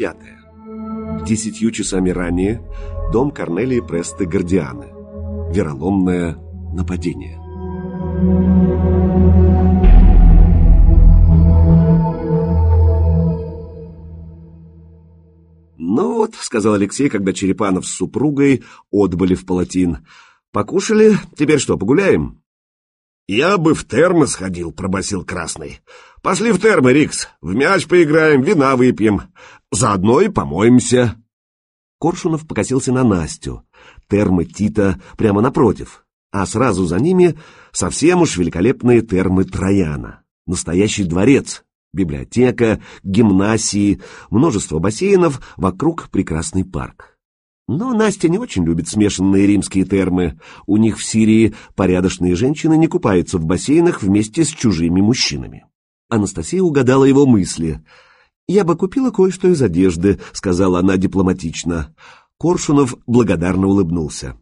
пятая. Десятью часами ранее дом Корнелии Престы Гордианы. Вероломное нападение. «Ну вот», — сказал Алексей, когда Черепанов с супругой отбыли в палатин. «Покушали? Теперь что, погуляем?» «Я бы в термы сходил», — пробасил Красный. «Пошли в термы, Рикс. В мяч поиграем, вина выпьем. Заодно и помоемся». Коршунов покосился на Настю. Термы Тита прямо напротив, а сразу за ними совсем уж великолепные термы Трояна. Настоящий дворец, библиотека, гимнасии, множество бассейнов, вокруг прекрасный парк. Но Настя не очень любит смешанные римские термы. У них в Сирии порядочные женщины не купаются в бассейнах вместе с чужими мужчинами. Анастасия угадала его мысли. «Я бы купила кое-что из одежды», — сказала она дипломатично. Коршунов благодарно улыбнулся.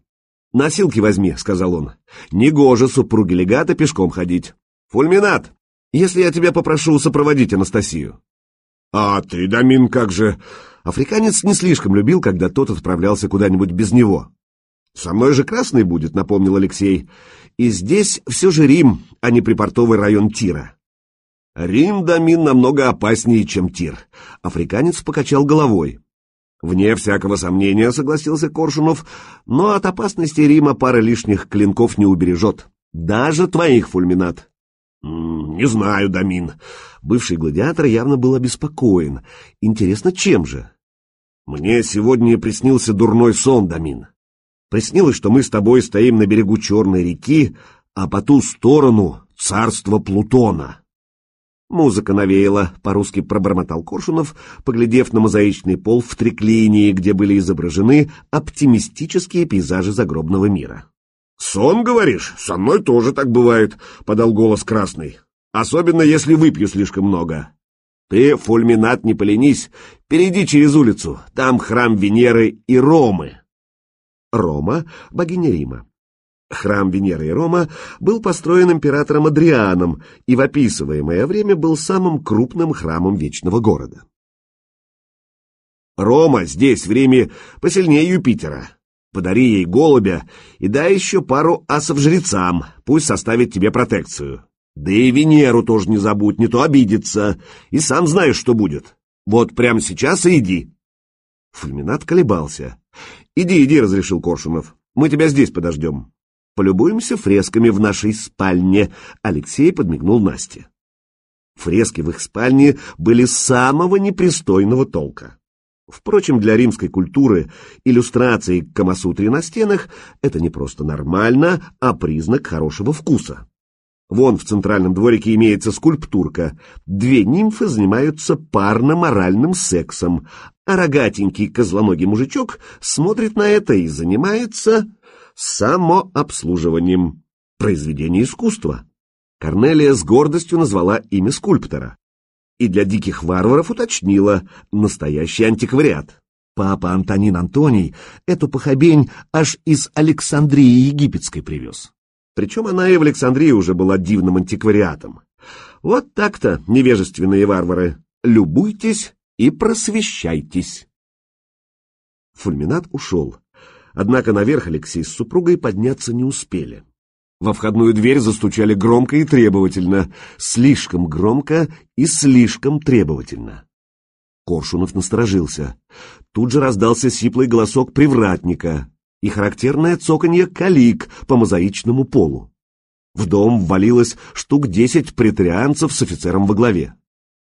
«Носилки возьми», — сказал он. «Негоже супруге легата пешком ходить. Фульминат, если я тебя попрошу сопроводить Анастасию». «А ты, Дамин, как же...» Африканец не слишком любил, когда тот отправлялся куда-нибудь без него. «Со мной же красный будет», — напомнил Алексей. «И здесь все же Рим, а не припортовый район Тира». «Рим, Дамин, намного опаснее, чем Тир», — африканец покачал головой. «Вне всякого сомнения», — согласился Коршунов, «но от опасности Рима пара лишних клинков не убережет. Даже твоих, Фульминат». «Не знаю, Дамин». Бывший гладиатор явно был обеспокоен. Интересно, чем же? «Мне сегодня приснился дурной сон, Дамин. Приснилось, что мы с тобой стоим на берегу Черной реки, а по ту сторону — царство Плутона». Музыка навеяла, по-русски пробормотал Коршунов, поглядев на мозаичный пол в триклинии, где были изображены оптимистические пейзажи загробного мира. «Сон, говоришь? Со мной тоже так бывает», — подал голос Красный. «Особенно, если выпью слишком много». «Ты, фульминат, не поленись, перейди через улицу, там храм Венеры и Ромы». Рома — богиня Рима. Храм Венеры и Рома был построен императором Адрианом и в описываемое время был самым крупным храмом Вечного Города. Рома здесь, в Риме, посильнее Юпитера. Подари ей голубя и дай еще пару асов жрецам, пусть составит тебе протекцию. Да и Венеру тоже не забудь, не то обидится, и сам знаешь, что будет. Вот прямо сейчас и иди. Фульминат колебался. «Иди, иди», — разрешил Коршунов. «Мы тебя здесь подождем». Полюбуемся фресками в нашей спальне. Алексей подмигнул Насте. Фрески в их спальне были самого непристойного толка. Впрочем, для римской культуры иллюстрации к Камасутре на стенах — это не просто нормально, а признак хорошего вкуса. Вон в центральном дворике имеется скульптурка. Две нимфы занимаются парно-моральным сексом, а рогатенький козлоногий мужичок смотрит на это и занимается самообслуживанием. Произведение искусства. Корнелия с гордостью назвала имя скульптора. И для диких варваров уточнила настоящий антиквариат. Папа Антонин Антоний эту похабень аж из Александрии Египетской привез. Причем она и в Александрии уже была дивным антиквариатом. Вот так-то, невежественные варвары, любуйтесь и просвещайтесь. Фульминат ушел. Однако наверх Алексей с супругой подняться не успели. Во входную дверь застучали громко и требовательно, слишком громко и слишком требовательно. Коршунов насторожился. Тут же раздался сиплый голосок привратника и характерное цоканье калик по мозаичному полу. В дом ввалилось штук десять претарианцев с офицером во главе.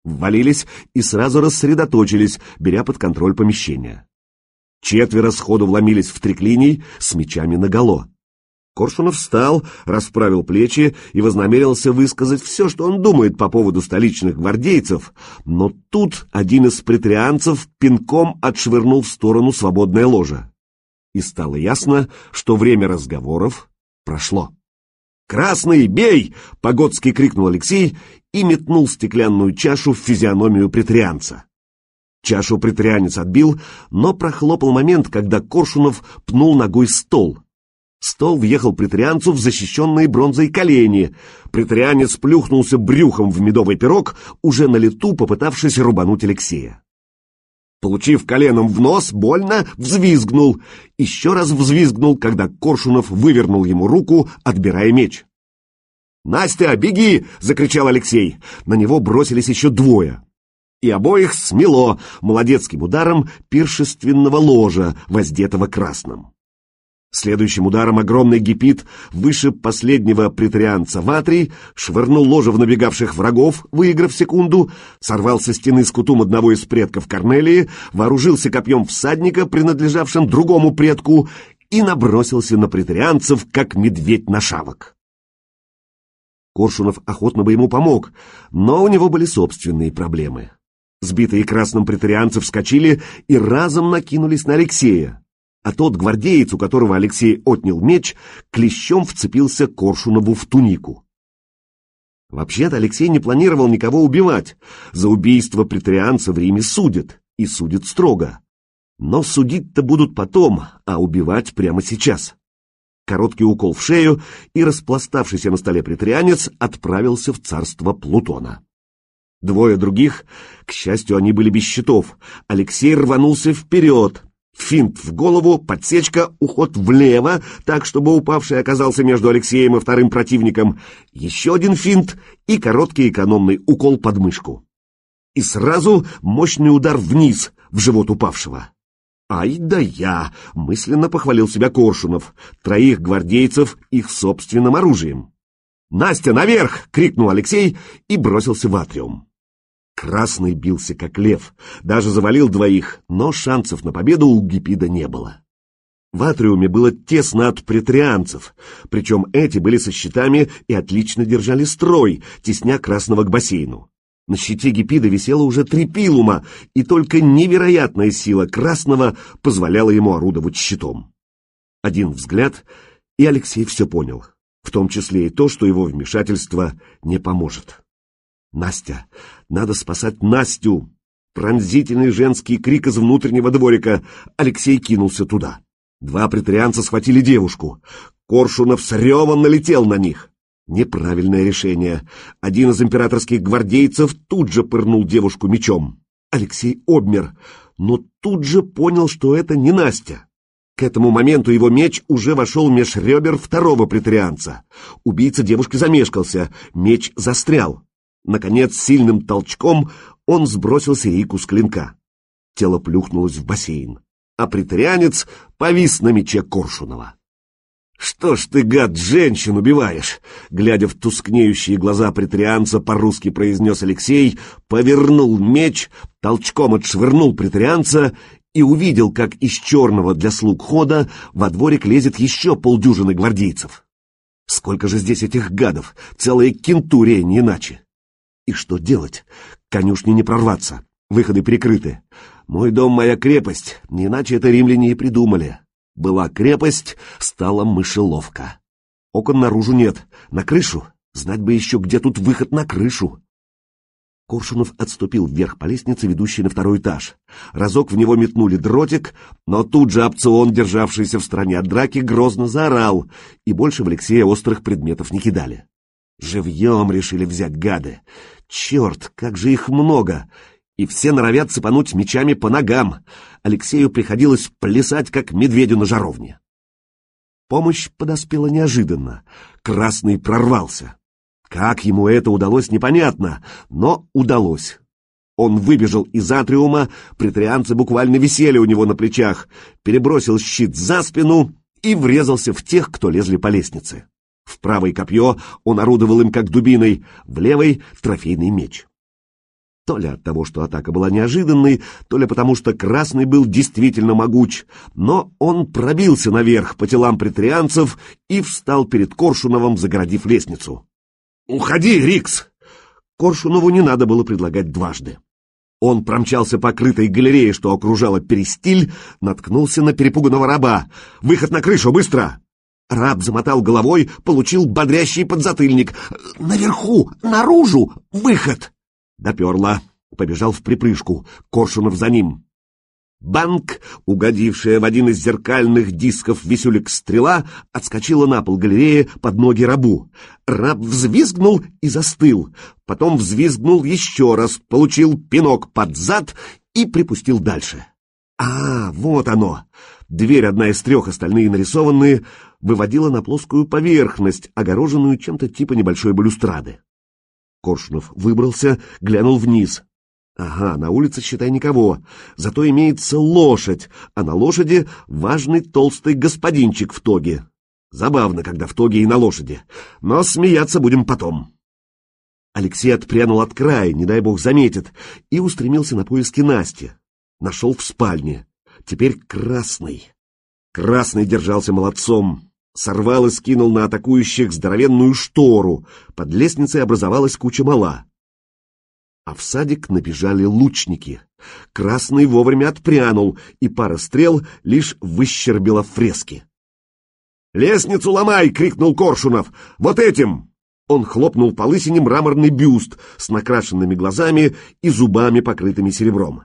Ввалились и сразу рассредоточились, беря под контроль помещение. Четверо сходу вломились в триклиний с мечами наголо. Коршунов встал, расправил плечи и вознамерился высказать все, что он думает по поводу столичных гвардейцев, но тут один из претарианцев пинком отшвырнул в сторону свободное ложе. И стало ясно, что время разговоров прошло. «Красный, бей!» — погодски крикнул Алексей и метнул стеклянную чашу в физиономию претарианца. Чашу притрианец отбил, но прохлопал момент, когда Коршунов пнул ногой стол. Стол въехал притрианцу в защищенные бронзой колени. Притрианец плюхнулся брюхом в медовый пирог, уже на лету попытавшись рубануть Алексея. Получив коленом в нос, больно взвизгнул. Еще раз взвизгнул, когда Коршунов вывернул ему руку, отбирая меч. «Настя, беги!» — закричал Алексей. На него бросились еще двое. И обоих смело молодецким ударом пиршественного ложа, воздетого красным. Следующим ударом огромный гипит выше последнего претарианца Ватрий швырнул ложе в набегавших врагов, выиграв секунду, сорвал со стены скутум одного из предков Корнелии, вооружился копьем всадника, принадлежавшим другому предку, и набросился на претарианцев, как медведь на шавок. Коршунов охотно бы ему помог, но у него были собственные проблемы. Сбитые красным претарианцы вскочили и разом накинулись на Алексея а тот гвардеец, у которого Алексей отнял меч, клещом вцепился Коршунову в тунику. Вообще-то Алексей не планировал никого убивать. За убийство претарианца в Риме судят, и судят строго. Но судить-то будут потом, а убивать прямо сейчас. Короткий укол в шею, и распластавшийся на столе претарианец отправился в царство Плутона. Двое других, к счастью, они были без щитов. Алексей рванулся вперед, Финт в голову, подсечка, уход влево, так, чтобы упавший оказался между Алексеем и вторым противником. Еще один финт и короткий экономный укол под мышку. И сразу мощный удар вниз, в живот упавшего. «Ай да я!» — мысленно похвалил себя Коршунов. Троих гвардейцев их собственным оружием. «Настя, наверх!» — крикнул Алексей и бросился в атриум. Красный бился как лев, даже завалил двоих, но шансов на победу у Гипида не было. В атриуме было тесно от претрианцев, причем эти были со щитами и отлично держали строй, тесня красного к бассейну. На щите Гипида висело уже три пилума, и только невероятная сила красного позволяла ему орудовать щитом. Один взгляд, и Алексей все понял, в том числе и то, что его вмешательство не поможет. Настя! Надо спасать Настю! Пронзительный женский крик из внутреннего дворика. Алексей кинулся туда. Два претарианца схватили девушку. Коршунов с ревом налетел на них. Неправильное решение. Один из императорских гвардейцев тут же пырнул девушку мечом. Алексей обмер, но тут же понял, что это не Настя. К этому моменту его меч уже вошел меж ребер второго претарианца. Убийца девушки замешкался, меч застрял. Наконец, сильным толчком он сбросил Сирику с клинка. Тело плюхнулось в бассейн, а притарианец повис на мече Коршунова. «Что ж ты, гад, женщин убиваешь?» Глядя в тускнеющие глаза притарианца, по-русски произнес Алексей, повернул меч, толчком отшвырнул притарианца и увидел, как из черного для слуг хода во дворик лезет еще полдюжины гвардейцев. Сколько же здесь этих гадов, целая кентурия, не иначе. И что делать? Конюшни не прорваться, выходы прикрыты. Мой дом — моя крепость, не иначе это римляне и придумали. Была крепость, стала мышеловка. Окон наружу нет, на крышу. Знать бы еще, где тут выход на крышу. Коршунов отступил вверх по лестнице, ведущей на второй этаж. Разок в него метнули дротик, но тут же опцион, державшийся в стороне от драки, грозно заорал, и больше в Алексея острых предметов не кидали. Живьем решили взять гады. Черт, как же их много! И все норовят цепануть мечами по ногам. Алексею приходилось плясать, как медведю на жаровне. Помощь подоспела неожиданно. Красный прорвался. Как ему это удалось, непонятно, но удалось. Он выбежал из атриума, притрианцы буквально висели у него на плечах, перебросил щит за спину и врезался в тех, кто лезли по лестнице. В правой копье он орудовал им как дубиной, в левой — трофейный меч. То ли от того, что атака была неожиданной, то ли потому, что Красный был действительно могуч, но он пробился наверх по телам претарианцев и встал перед Коршуновым, загородив лестницу. «Уходи, Рикс!» Коршунову не надо было предлагать дважды. Он промчался по крытой галерее, что окружала перестиль, наткнулся на перепуганного раба. «Выход на крышу, быстро!» Раб замотал головой, получил бодрящий подзатыльник. «Наверху! Наружу! Выход!» Доперла. Побежал в припрыжку. Коршунов за ним. Банк, угодившая в один из зеркальных дисков висюлек стрела, отскочила на пол галереи под ноги рабу. Раб взвизгнул и застыл. Потом взвизгнул еще раз, получил пинок под зад и припустил дальше. А, вот оно! Дверь, одна из трех, остальные нарисованные, выводила на плоскую поверхность, огороженную чем-то типа небольшой балюстрады. Коршунов выбрался, глянул вниз. Ага, на улице, считай, никого. Зато имеется лошадь, а на лошади важный толстый господинчик в тоге. Забавно, когда в тоге и на лошади. Но смеяться будем потом. Алексей отпрянул от края, не дай бог заметит, и устремился на поиски Насти. Нашел в спальне. Теперь красный. Красный держался молодцом. Сорвал и скинул на атакующих здоровенную штору. Под лестницей образовалась куча мала. А в садик набежали лучники. Красный вовремя отпрянул, и пара стрел лишь выщербила фрески. «Лестницу ломай!» — крикнул Коршунов. «Вот этим!» Он хлопнул по лысине мраморный бюст с накрашенными глазами и зубами, покрытыми серебром.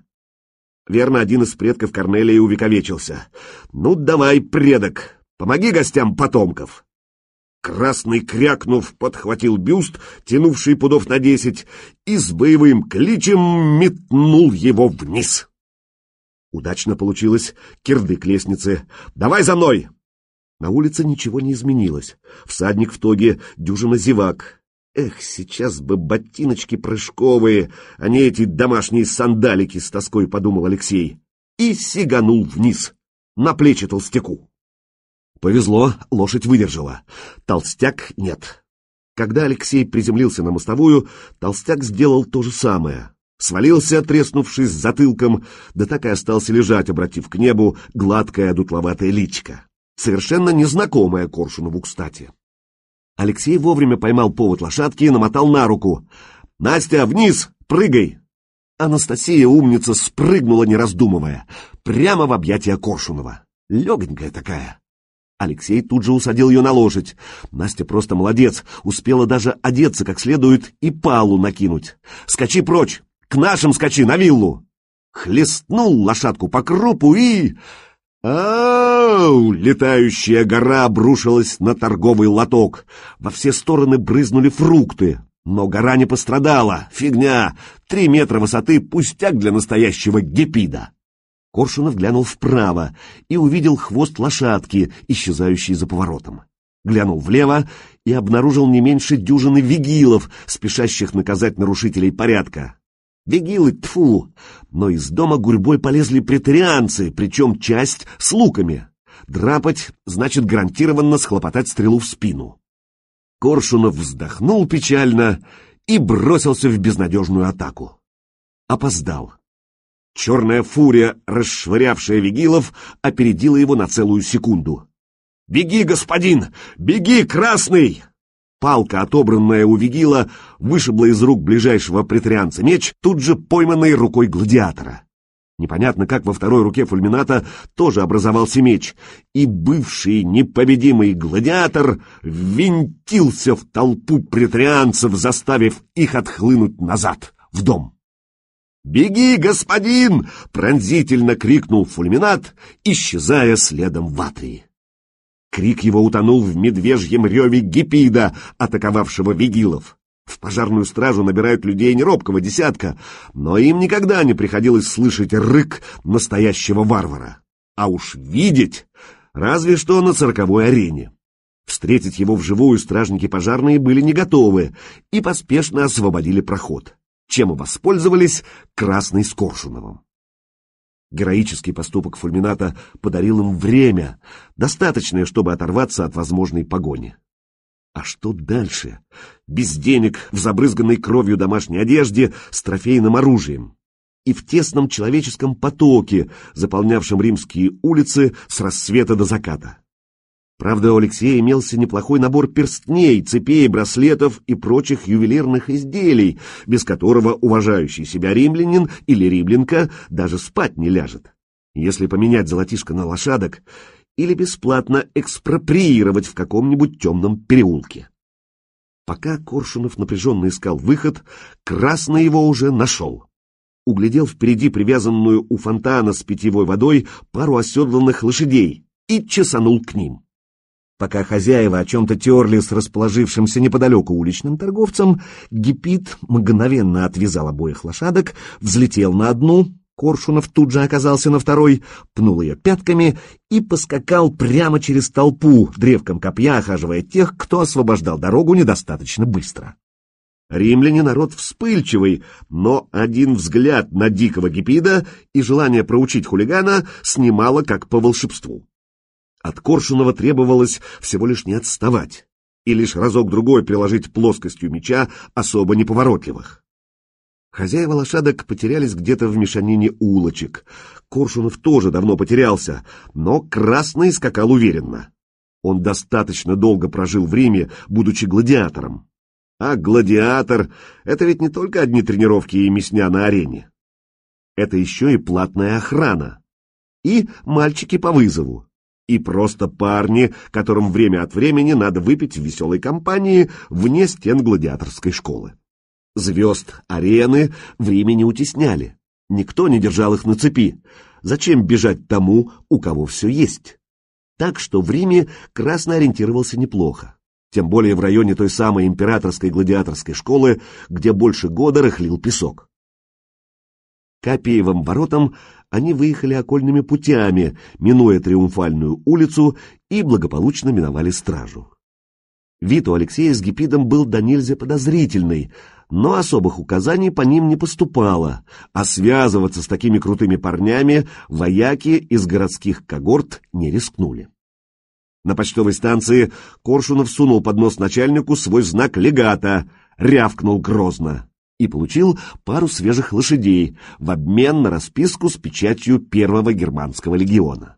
Верно, один из предков Корнелия увековечился. «Ну, давай, предок, помоги гостям потомков!» Красный, крякнув, подхватил бюст, тянувший пудов на десять, и с боевым кличем метнул его вниз. Удачно получилось, кирдык лестницы. «Давай за мной!» На улице ничего не изменилось. Всадник в тоге, дюжина зевак. Эх, сейчас бы ботиночки прыжковые, а не эти домашние сандалики, с тоской подумал Алексей. И сиганул вниз, на плечи толстяку. Повезло, лошадь выдержала. Толстяк нет. Когда Алексей приземлился на мостовую, толстяк сделал то же самое. Свалился, треснувшись затылком, да так и остался лежать, обратив к небу гладкое дутловатое личико совершенно незнакомая Коршунову, кстати. Алексей вовремя поймал повод лошадки и намотал на руку. «Настя, вниз! Прыгай!» Анастасия, умница, спрыгнула, не раздумывая, прямо в объятия Коршунова. Легонькая такая. Алексей тут же усадил ее на лошадь. Настя просто молодец, успела даже одеться как следует и палу накинуть. «Скачи прочь! К нашим скачи, на виллу!» Хлестнул лошадку по крупу и... Ау! Летающая гора обрушилась на торговый лоток. Во все стороны брызнули фрукты. Но гора не пострадала. Фигня! Три метра высоты — пустяк для настоящего гепида. Коршунов глянул вправо и увидел хвост лошадки, исчезающий за поворотом. Глянул влево и обнаружил не меньше дюжины вигилов, спешащих наказать нарушителей порядка. Вигилы, тфу! Но из дома гурьбой полезли претарианцы, причем часть с луками. Драпать значит гарантированно схлопотать стрелу в спину. Коршунов вздохнул печально и бросился в безнадежную атаку. Опоздал. Черная фурия, расшвырявшая Вигилов, опередила его на целую секунду. «Беги, господин! Беги, красный!» Палка, отобранная у Вигила, вышибла из рук ближайшего претарианца меч, тут же пойманный рукой гладиатора. Непонятно, как во второй руке фульмината тоже образовался меч, и бывший непобедимый гладиатор ввинтился в толпу претарианцев, заставив их отхлынуть назад, в дом. «Беги, господин!» — пронзительно крикнул фульминат, исчезая следом в атрии. Крик его утонул в медвежьем реве гипида, атаковавшего вигилов. В пожарную стражу набирают людей неробкого десятка, но им никогда не приходилось слышать рык настоящего варвара. А уж видеть, разве что на цирковой арене. Встретить его вживую стражники пожарные были не готовы и поспешно освободили проход, чем и воспользовались Красной с Коршуновым. Героический поступок Фульмината подарил им время, достаточное, чтобы оторваться от возможной погони. А что дальше? Без денег, в забрызганной кровью домашней одежде, с трофейным оружием. И в тесном человеческом потоке, заполнявшем римские улицы с рассвета до заката. Правда, у Алексея имелся неплохой набор перстней, цепей, браслетов и прочих ювелирных изделий, без которого уважающий себя римлянин или римлянка даже спать не ляжет. Если поменять золотишко на лошадок или бесплатно экспроприировать в каком-нибудь темном переулке. Пока Коршунов напряженно искал выход, Красный его уже нашел. Углядел впереди привязанную у фонтана с питьевой водой пару оседланных лошадей и чесанул к ним. Пока хозяева о чем-то терли с расположившимся неподалеку уличным торговцем, Гипит мгновенно отвязал обоих лошадок, взлетел на одну, Коршунов тут же оказался на второй, пнул ее пятками и поскакал прямо через толпу, древком копья охаживая тех, кто освобождал дорогу недостаточно быстро. Римляне народ вспыльчивый, но один взгляд на дикого гипида и желание проучить хулигана снимало как по волшебству. От Коршунова требовалось всего лишь не отставать и лишь разок-другой приложить плоскостью меча особо неповоротливых. Хозяева лошадок потерялись где-то в мешанине улочек. Коршунов тоже давно потерялся, но Красный скакал уверенно. Он достаточно долго прожил в Риме, будучи гладиатором. А гладиатор — это ведь не только одни тренировки и мясня на арене. Это еще и платная охрана. И мальчики по вызову. И просто парни, которым время от времени надо выпить в веселой компании вне стен гладиаторской школы. Звезд арены времени утесняли. Никто не держал их на цепи. Зачем бежать тому, у кого все есть? Так что в Риме Красный ориентировался неплохо. Тем более в районе той самой императорской гладиаторской школы, где больше года рыхлил песок. К Апиевым воротам они выехали окольными путями, минуя Триумфальную улицу и благополучно миновали стражу. Вид у Алексея с Гипидом был до нельзя подозрительный, но особых указаний по ним не поступало, а связываться с такими крутыми парнями вояки из городских когорт не рискнули. На почтовой станции Коршунов сунул под нос начальнику свой знак легата, рявкнул грозно и получил пару свежих лошадей в обмен на расписку с печатью первого германского легиона.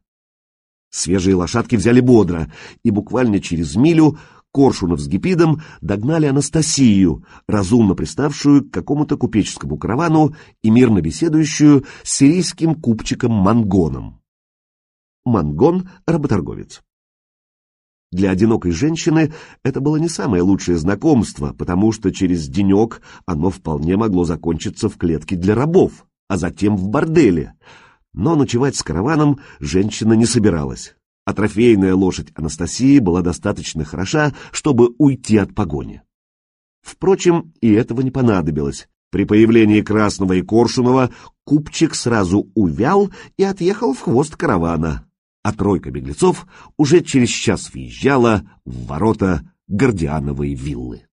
Свежие лошадки взяли бодро, и буквально через милю Коршунов с Гипидом догнали Анастасию, разумно приставшую к какому-то купеческому каравану и мирно беседующую с сирийским купчиком Мангоном. Мангон — работорговец. Для одинокой женщины это было не самое лучшее знакомство, потому что через денек оно вполне могло закончиться в клетке для рабов, а затем в борделе. Но ночевать с караваном женщина не собиралась а трофейная лошадь Анастасии была достаточно хороша, чтобы уйти от погони. Впрочем, и этого не понадобилось. При появлении Красного и Коршунова купчик сразу увял и отъехал в хвост каравана, а тройка беглецов уже через час въезжала в ворота Гордиановой виллы.